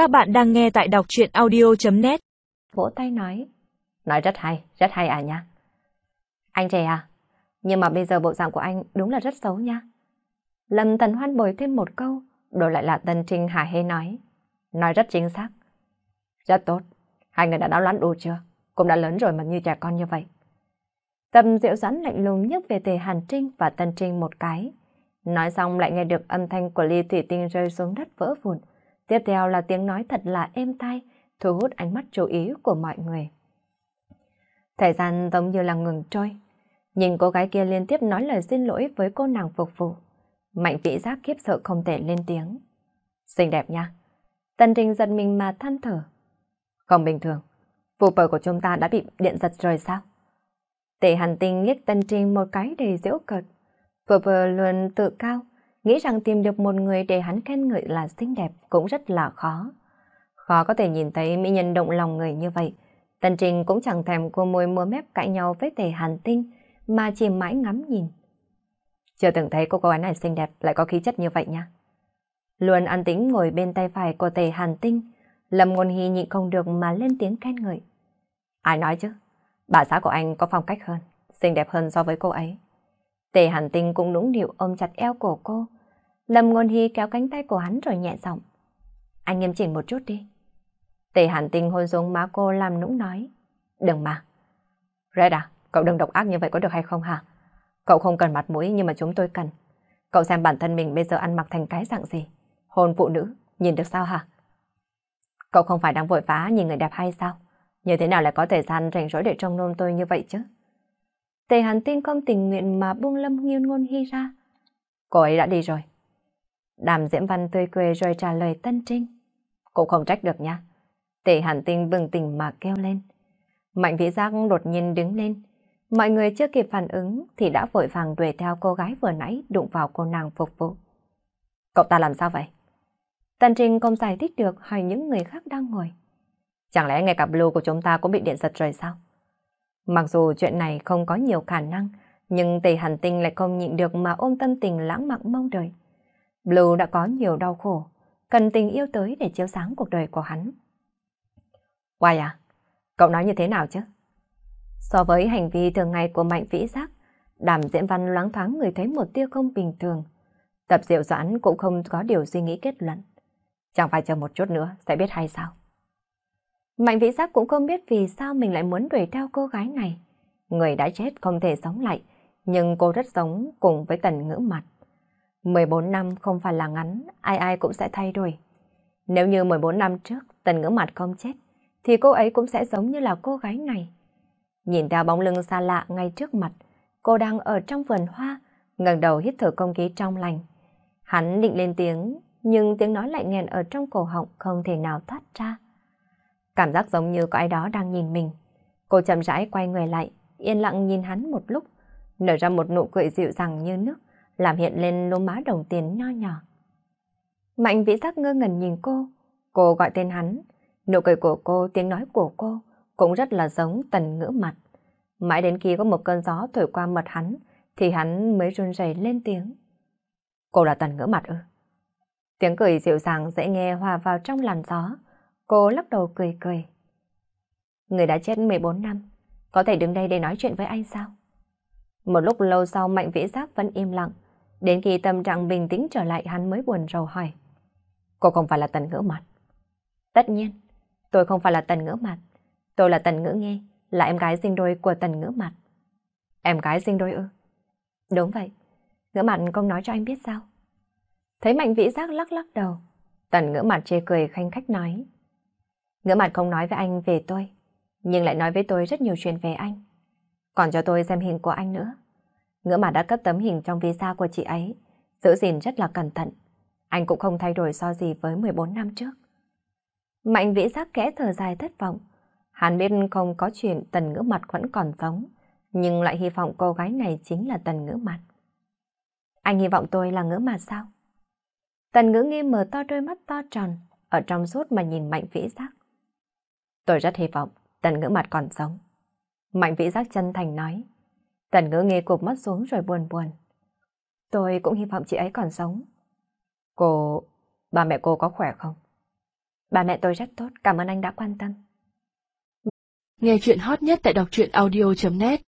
Các bạn đang nghe tại đọc chuyện audio.net Vỗ tay nói. Nói rất hay, rất hay à nha. Anh trẻ à, nhưng mà bây giờ bộ dạng của anh đúng là rất xấu nha. Lâm Tần Hoan bồi thêm một câu, đổi lại là Tần Trinh Hà Hê nói. Nói rất chính xác. Rất tốt, hai người đã đáo loãn đủ chưa? Cũng đã lớn rồi mà như trẻ con như vậy. Tâm diệu dẫn lạnh lùng nhấc về tề Hàn Trinh và Tần Trinh một cái. Nói xong lại nghe được âm thanh của ly thủy tinh rơi xuống đất vỡ vụn. Tiếp theo là tiếng nói thật là êm tai, thu hút ánh mắt chú ý của mọi người. Thời gian giống như là ngừng trôi. Nhìn cô gái kia liên tiếp nói lời xin lỗi với cô nàng phục vụ. Mạnh vĩ giác khiếp sợ không thể lên tiếng. Xinh đẹp nha. Tân Trinh giật mình mà than thở. Không bình thường. Vụ bờ của chúng ta đã bị điện giật rồi sao? tỷ hàn tinh liếc Tân Trinh một cái đầy giễu cợt. Vừa vừa luôn tự cao, nghĩ rằng tìm được một người để hắn khen ngợi là xinh đẹp cũng rất là khó. Khó có thể nhìn thấy mỹ nhân động lòng người như vậy. tần trình cũng chẳng thèm cô môi múa mép cãi nhau với tề hàn tinh, mà chỉ mãi ngắm nhìn. Chưa từng thấy cô cô gái này xinh đẹp lại có khí chất như vậy nha. Luôn an tĩnh ngồi bên tay phải của tề hàn tinh, Lâm Ngôn Hy nhịn không được mà lên tiếng khen ngợi. Ai nói chứ? Bà xã của anh có phong cách hơn, xinh đẹp hơn so với cô ấy. Tề Hàn Tinh cũng nũng nịu ôm chặt eo cổ cô. Lâm Ngôn Hy kéo cánh tay của hắn rồi nhẹ giọng. Anh nghiêm chỉnh một chút đi. Tề Hàn Tinh hôn xuống má cô làm nũng nói. Đừng mà. Red à, cậu đừng độc ác như vậy có được hay không hả? Cậu không cần mặt mũi nhưng mà chúng tôi cần. Cậu xem bản thân mình bây giờ ăn mặc thành cái dạng gì? Hôn phụ nữ, nhìn được sao hả? Cậu không phải đang vội vã nhìn người đẹp hay sao? Như thế nào lại có thời gian rảnh rỗi để trông nom tôi như vậy chứ? Tề Hàn Tinh không tình nguyện mà buông Lâm nghiêu Ngôn Hy ra. Cô ấy đã đi rồi. Đàm Diễm Văn tươi cười rồi trả lời Tân Trinh. Cũng không trách được nha. Tề Hàn Tinh bừng tỉnh mà kêu lên. Mạnh vĩ giác đột nhiên đứng lên. Mọi người chưa kịp phản ứng thì đã vội vàng đuổi theo cô gái vừa nãy đụng vào cô nàng phục vụ. Cậu ta làm sao vậy? Tân Trinh không giải thích được hỏi những người khác đang ngồi. Chẳng lẽ ngay cả blue của chúng ta cũng bị điện giật rồi sao? Mặc dù chuyện này không có nhiều khả năng, nhưng Tề Hàn Tinh lại không nhịn được mà ôm tâm tình lãng mạn mong đợi. Blue đã có nhiều đau khổ, cần tình yêu tới để chiếu sáng cuộc đời của hắn. Hoài à, cậu nói như thế nào chứ? So với hành vi thường ngày của Mạnh Vĩ Giác, đàm diễn văn loáng thoáng người thấy một tia không bình thường. Tập diệu doãn cũng không có điều suy nghĩ kết luận. Chẳng phải chờ một chút nữa sẽ biết hay sao? Mạnh vĩ giác cũng không biết vì sao mình lại muốn đuổi theo cô gái này. Người đã chết không thể sống lại, nhưng cô rất giống cùng với tần ngữ mặt. 14 năm không phải là ngắn, ai ai cũng sẽ thay đổi. Nếu như 14 năm trước tần ngữ mặt không chết, thì cô ấy cũng sẽ giống như là cô gái này. Nhìn theo bóng lưng xa lạ ngay trước mặt, cô đang ở trong vườn hoa, ngẩng đầu hít thở không khí trong lành. Hắn định lên tiếng, nhưng tiếng nói lại nghẹn ở trong cổ họng không thể nào thoát ra. Cảm giác giống như có ai đó đang nhìn mình. Cô chậm rãi quay người lại, yên lặng nhìn hắn một lúc, nở ra một nụ cười dịu dàng như nước, làm hiện lên lô má đồng tiền nho nhỏ. Mạnh vĩ giác ngơ ngẩn nhìn cô, cô gọi tên hắn, nụ cười của cô, tiếng nói của cô cũng rất là giống tần ngữ mặt. Mãi đến khi có một cơn gió thổi qua mật hắn, thì hắn mới run rẩy lên tiếng. Cô là tần ngữ mặt ư? Tiếng cười dịu dàng dễ nghe hòa vào trong làn gió, Cô lắc đầu cười cười. Người đã chết 14 năm, có thể đứng đây để nói chuyện với anh sao? Một lúc lâu sau Mạnh Vĩ Giác vẫn im lặng, đến khi tâm trạng bình tĩnh trở lại hắn mới buồn rầu hỏi. Cô không phải là tần ngữ mặt. Tất nhiên, tôi không phải là tần ngữ mặt. Tôi là tần ngữ nghe, là em gái sinh đôi của tần ngữ mặt. Em gái sinh đôi ư? Đúng vậy. Ngữ mặt không nói cho anh biết sao? Thấy Mạnh Vĩ Giác lắc lắc đầu. Tần ngữ mặt chê cười khanh khách nói. Ngỡ mặt không nói với anh về tôi, nhưng lại nói với tôi rất nhiều chuyện về anh. Còn cho tôi xem hình của anh nữa. Ngỡ mặt đã cấp tấm hình trong visa của chị ấy, giữ gìn rất là cẩn thận. Anh cũng không thay đổi so gì với 14 năm trước. Mạnh vĩ giác kẽ thở dài thất vọng. Hắn biết không có chuyện tần ngữ mặt vẫn còn sống, nhưng lại hy vọng cô gái này chính là tần ngữ mặt. Anh hy vọng tôi là ngữ mặt sao? Tần ngữ nghi mở to đôi mắt to tròn, ở trong suốt mà nhìn mạnh vĩ giác. Tôi rất hy vọng tần ngữ mặt còn sống. Mạnh vĩ giác chân thành nói. Tần ngữ nghe cục mắt xuống rồi buồn buồn. Tôi cũng hy vọng chị ấy còn sống. Cô... Ba mẹ cô có khỏe không? Ba mẹ tôi rất tốt, cảm ơn anh đã quan tâm. Nghe chuyện hot nhất tại đọc truyện audio.net